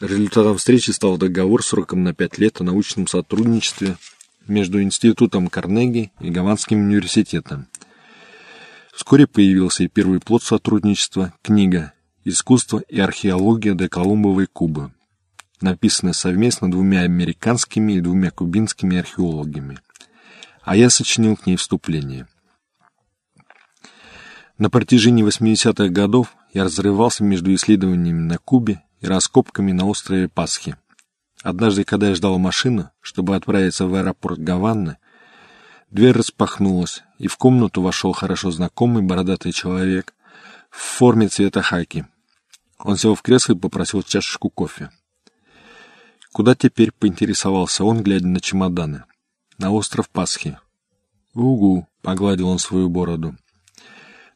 Результатом встречи стал договор сроком на пять лет о научном сотрудничестве между Институтом Карнеги и Гаванским университетом. Вскоре появился и первый плод сотрудничества – книга «Искусство и археология до Колумбовой Кубы», написанная совместно двумя американскими и двумя кубинскими археологами. А я сочинил к ней вступление. На протяжении 80-х годов я разрывался между исследованиями на Кубе и раскопками на острове Пасхи. Однажды, когда я ждал машину, чтобы отправиться в аэропорт Гаваны, дверь распахнулась, и в комнату вошел хорошо знакомый бородатый человек в форме цвета хаки. Он сел в кресло и попросил чашечку кофе. «Куда теперь?» — поинтересовался он, глядя на чемоданы. «На остров Пасхи». «Угу», — погладил он свою бороду.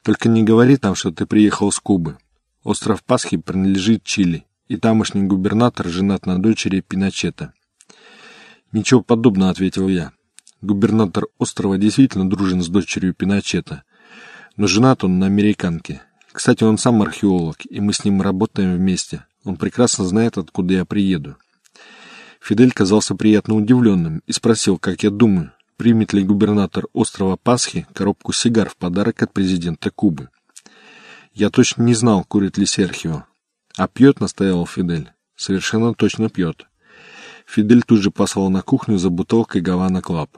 «Только не говори там, что ты приехал с Кубы. Остров Пасхи принадлежит Чили, и тамошний губернатор женат на дочери Пиночета. «Ничего подобного», — ответил я. Губернатор острова действительно дружен с дочерью Пиночета, но женат он на американке. Кстати, он сам археолог, и мы с ним работаем вместе. Он прекрасно знает, откуда я приеду. Фидель казался приятно удивленным и спросил, как я думаю, примет ли губернатор острова Пасхи коробку сигар в подарок от президента Кубы. Я точно не знал, курит ли Серхио, «А пьет?» — настаивал Фидель. «Совершенно точно пьет». Фидель тут же послал на кухню за бутылкой Havana Club.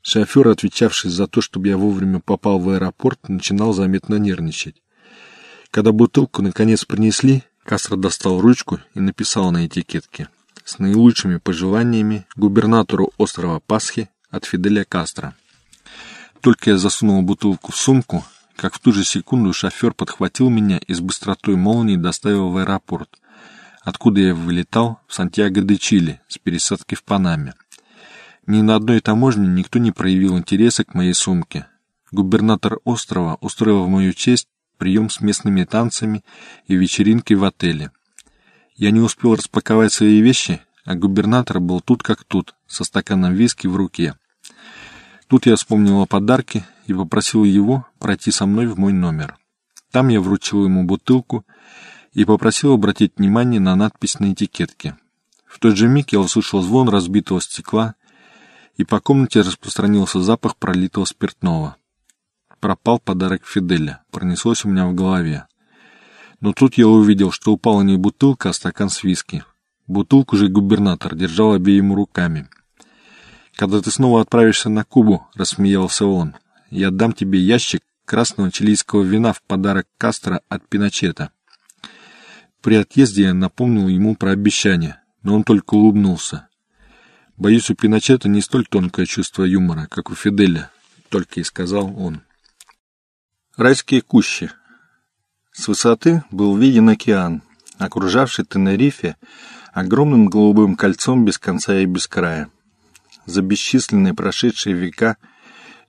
Шофер, отвечавший за то, чтобы я вовремя попал в аэропорт, начинал заметно нервничать. Когда бутылку наконец принесли, Кастро достал ручку и написал на этикетке «С наилучшими пожеланиями губернатору острова Пасхи от Фиделя Кастро». Только я засунул бутылку в сумку, как в ту же секунду шофер подхватил меня и с быстротой молнии доставил в аэропорт, откуда я вылетал в Сантьяго-де-Чили с пересадки в Панаме. Ни на одной таможне никто не проявил интереса к моей сумке. Губернатор острова устроил в мою честь прием с местными танцами и вечеринкой в отеле. Я не успел распаковать свои вещи, а губернатор был тут как тут, со стаканом виски в руке. Тут я вспомнил о подарке и попросил его пройти со мной в мой номер. Там я вручил ему бутылку и попросил обратить внимание на надпись на этикетке. В тот же миг я услышал звон разбитого стекла, и по комнате распространился запах пролитого спиртного. Пропал подарок Фиделя, пронеслось у меня в голове. Но тут я увидел, что упала не бутылка, а стакан с виски. Бутылку же губернатор держал обеими руками. «Когда ты снова отправишься на Кубу», — рассмеялся он, я дам тебе ящик красного чилийского вина в подарок Кастро от Пиночета. При отъезде я напомнил ему про обещание, но он только улыбнулся. Боюсь, у Пиночета не столь тонкое чувство юмора, как у Фиделя, только и сказал он. Райские кущи. С высоты был виден океан, окружавший Тенерифе огромным голубым кольцом без конца и без края. За бесчисленные прошедшие века –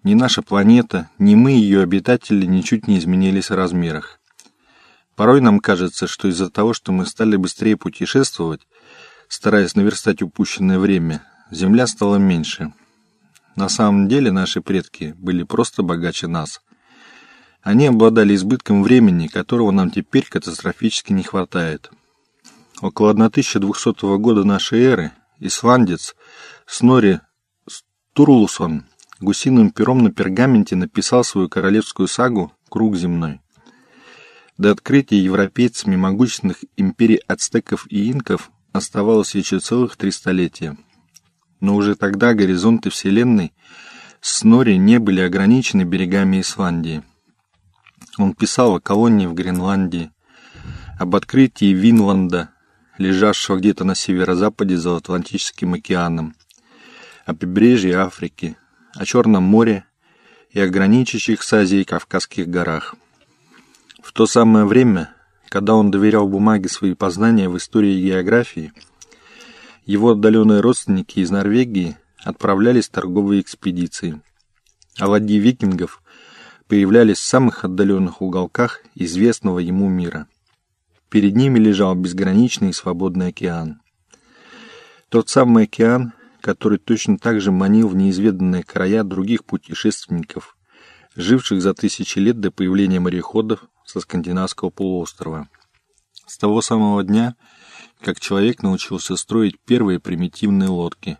ни наша планета, ни мы, ее обитатели, ничуть не изменились в размерах. Порой нам кажется, что из-за того, что мы стали быстрее путешествовать, стараясь наверстать упущенное время, Земля стала меньше. На самом деле наши предки были просто богаче нас. Они обладали избытком времени, которого нам теперь катастрофически не хватает. Около 1200 года нашей эры исландец Снори Турлусон гусиным пером на пергаменте написал свою королевскую сагу «Круг земной». До открытия европейцами могущественных империй ацтеков и инков оставалось еще целых три столетия. Но уже тогда горизонты Вселенной Снори не были ограничены берегами Исландии. Он писал о колонии в Гренландии, об открытии Винланда, лежавшего где-то на северо-западе за Атлантическим океаном, о побережье Африки, о Черном море и о граничащих с Азией Кавказских горах. В то самое время, когда он доверял бумаге свои познания в истории и географии, его отдаленные родственники из Норвегии отправлялись в торговые экспедиции, а ладьи викингов появлялись в самых отдаленных уголках известного ему мира. Перед ними лежал безграничный и свободный океан. Тот самый океан, который точно так же манил в неизведанные края других путешественников, живших за тысячи лет до появления мореходов со скандинавского полуострова. С того самого дня, как человек научился строить первые примитивные лодки.